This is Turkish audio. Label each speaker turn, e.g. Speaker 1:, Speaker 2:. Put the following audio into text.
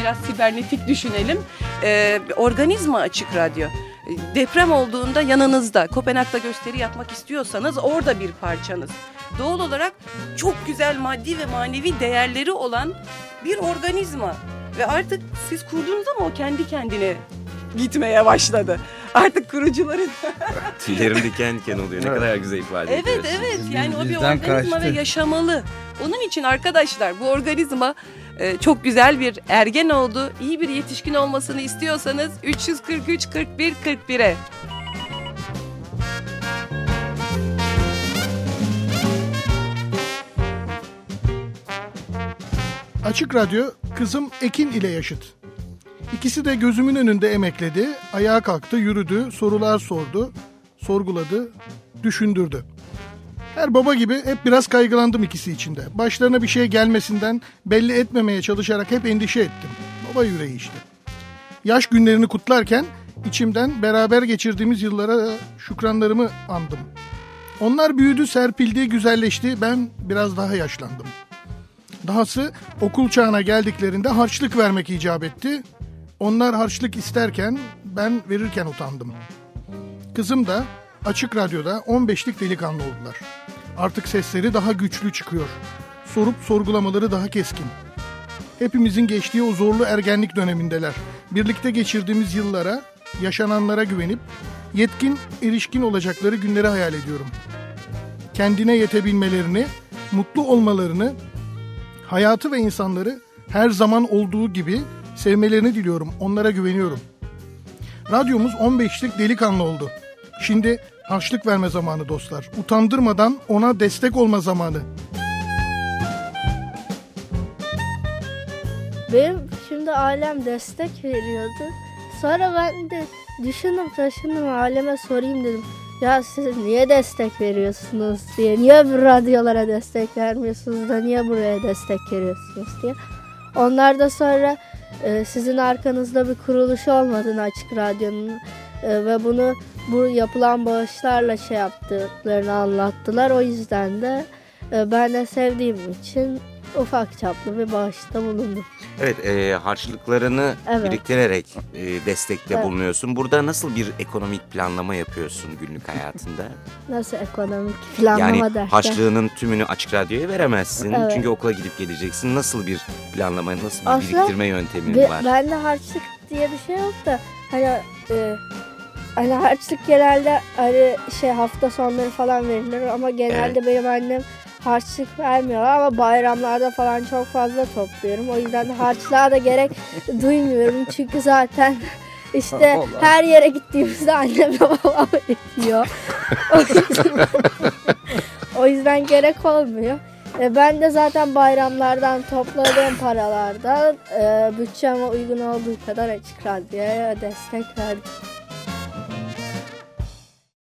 Speaker 1: biraz sibernetik düşünelim. Ee, organizma açık radyo. Deprem olduğunda yanınızda Kopenhag'da gösteri yapmak istiyorsanız orada bir parçanız. Doğal olarak çok güzel maddi ve manevi değerleri olan bir organizma. Ve artık siz kurdunuz ama o kendi kendine gitmeye başladı. Artık kurucuların
Speaker 2: Tüylerim diken diken oluyor. Ne
Speaker 3: Evet.
Speaker 2: kadar güzel ifade
Speaker 1: Evet
Speaker 2: ediyorsun.
Speaker 1: evet yani o bir organizma
Speaker 3: kaçtı.
Speaker 1: ve yaşamalı. Onun için arkadaşlar bu organizma e, çok güzel bir ergen oldu. İyi bir yetişkin olmasını istiyorsanız 343 41 41'e.
Speaker 4: Açık Radyo kızım Ekin ile yaşıt. İkisi de gözümün önünde emekledi, ayağa kalktı, yürüdü, sorular sordu, sorguladı, düşündürdü. Her baba gibi hep biraz kaygılandım ikisi içinde. Başlarına bir şey gelmesinden belli etmemeye çalışarak hep endişe ettim. Baba yüreği işte. Yaş günlerini kutlarken içimden beraber geçirdiğimiz yıllara şükranlarımı andım. Onlar büyüdü, serpildi, güzelleşti. Ben biraz daha yaşlandım. Dahası okul çağına geldiklerinde harçlık vermek icap etti. Onlar harçlık isterken ben verirken utandım. Kızım da açık radyoda 15'lik delikanlı oldular. Artık sesleri daha güçlü çıkıyor. Sorup sorgulamaları daha keskin. Hepimizin geçtiği o zorlu ergenlik dönemindeler. Birlikte geçirdiğimiz yıllara, yaşananlara güvenip yetkin, erişkin olacakları günleri hayal ediyorum. Kendine yetebilmelerini, mutlu olmalarını, hayatı ve insanları her zaman olduğu gibi sevmelerini diliyorum. Onlara güveniyorum. Radyomuz 15'lik delikanlı oldu. Şimdi harçlık verme zamanı dostlar. Utandırmadan ona destek olma zamanı.
Speaker 5: Benim şimdi ailem destek veriyordu. Sonra ben de düşündüm taşındım aileme sorayım dedim. Ya siz niye destek veriyorsunuz diye. Niye bu radyolara destek vermiyorsunuz da niye buraya destek veriyorsunuz diye. Onlar da sonra e, sizin arkanızda bir kuruluş olmadığını açık radyonun e, ve bunu bu yapılan bağışlarla şey yaptıklarını anlattılar. O yüzden de e, ben de sevdiğim için ufak çaplı bir bağışta bulundum.
Speaker 2: Evet, e, harçlıklarını
Speaker 5: Evet.
Speaker 2: biriktirerek e, destekte
Speaker 5: Evet.
Speaker 2: bulunuyorsun. Burada nasıl bir ekonomik planlama yapıyorsun günlük hayatında?
Speaker 5: Nasıl ekonomik planlama
Speaker 2: yani
Speaker 5: derken?
Speaker 2: harçlığının tümünü açık radyoya veremezsin.
Speaker 5: Evet.
Speaker 2: Çünkü okula gidip geleceksin. Nasıl bir planlama, nasıl bir
Speaker 5: Aslında
Speaker 2: biriktirme yöntemin
Speaker 5: Ve
Speaker 2: var?
Speaker 5: bende harçlık diye bir şey yok da hani e, hani harçlık genelde hani şey hafta sonları falan verilir ama genelde benim annem harçlık vermiyor ama bayramlarda falan çok fazla topluyorum. O yüzden de harçlığa da gerek duymuyorum çünkü zaten işte
Speaker 3: Allah.
Speaker 5: her yere gittiğimizde annem ve babam. O yüzden, o yüzden gerek olmuyor. E, ben de zaten bayramlardan topladığım paralardan e, bütçeme uygun olduğu kadar açık radyoya destek verdim.